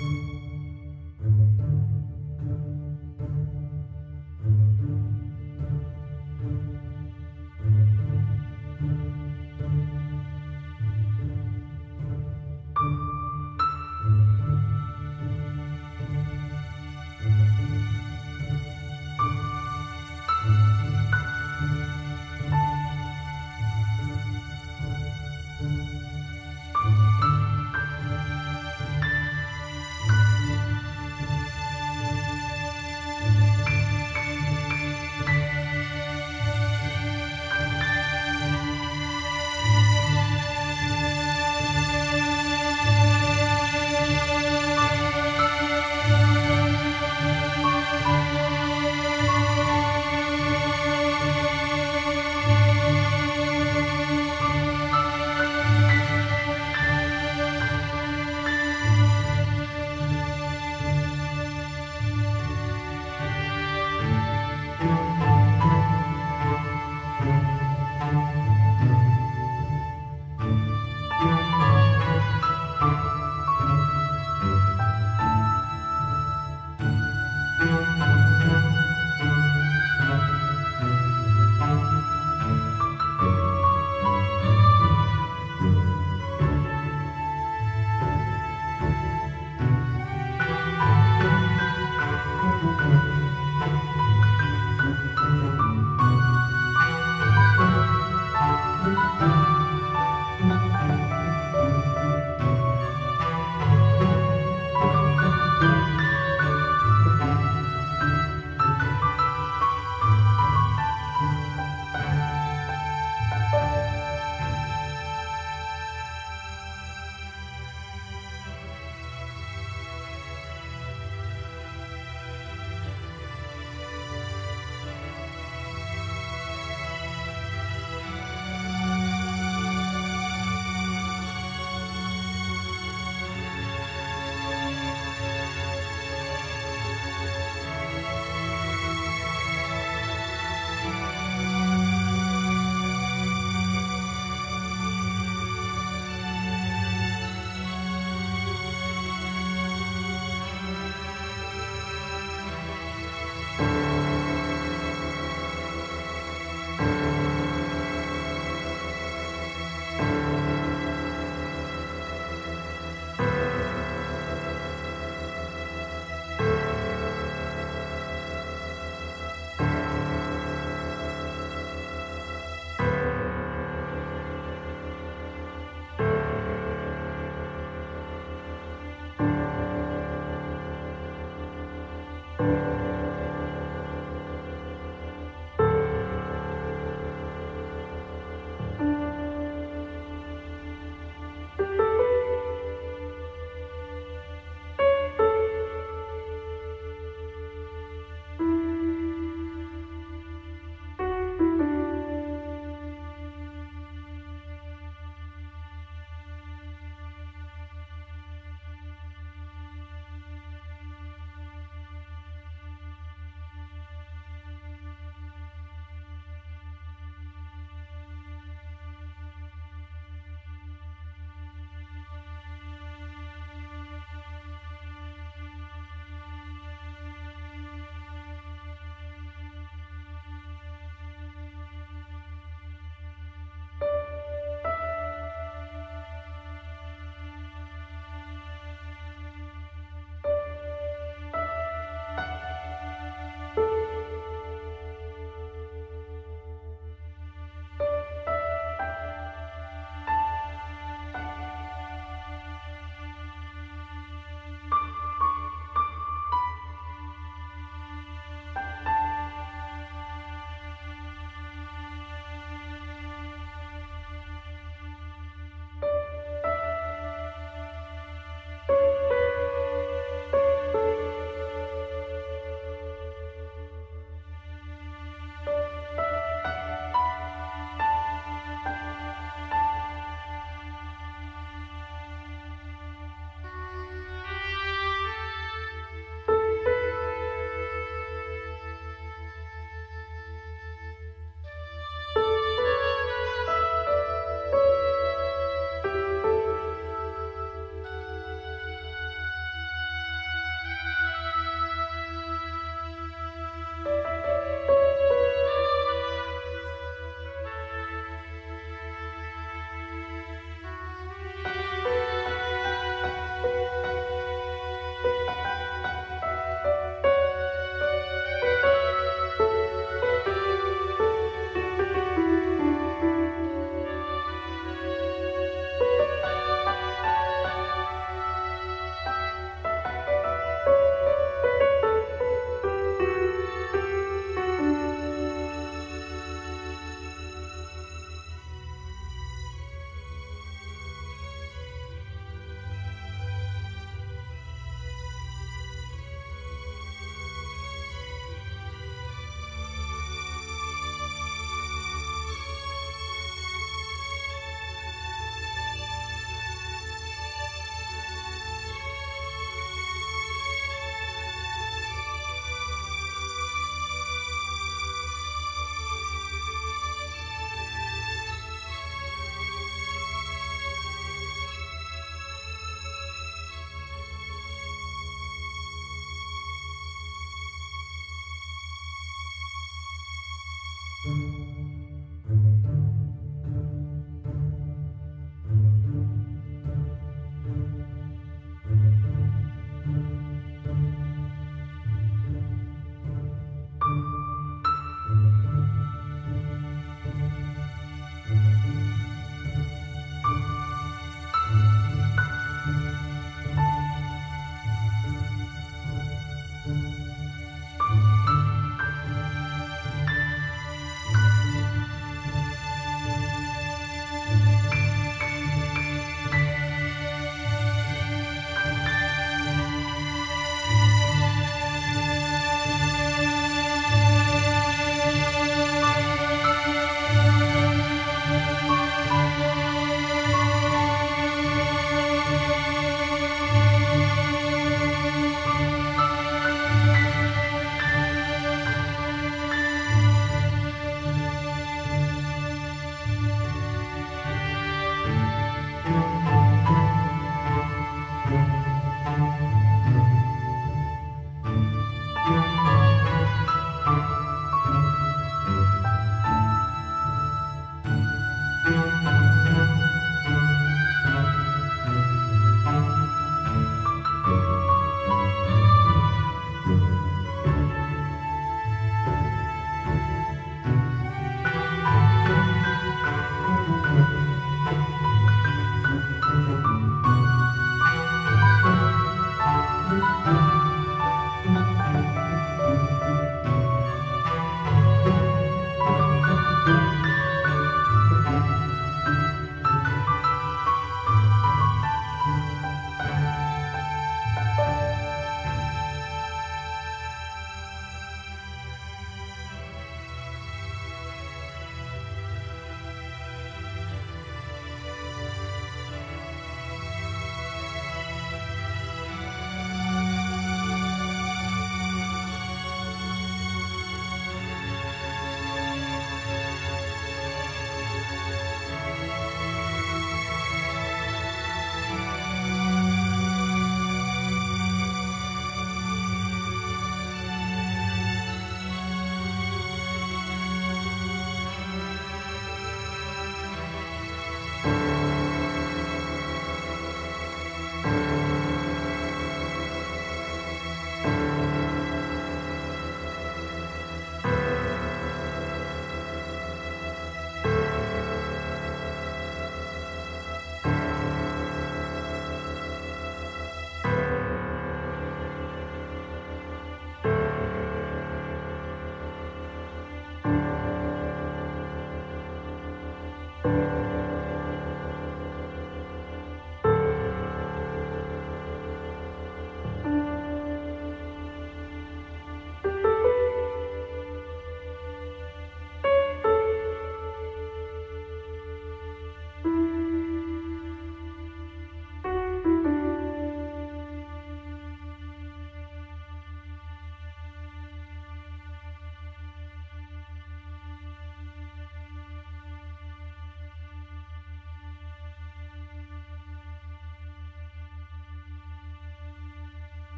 Música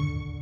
you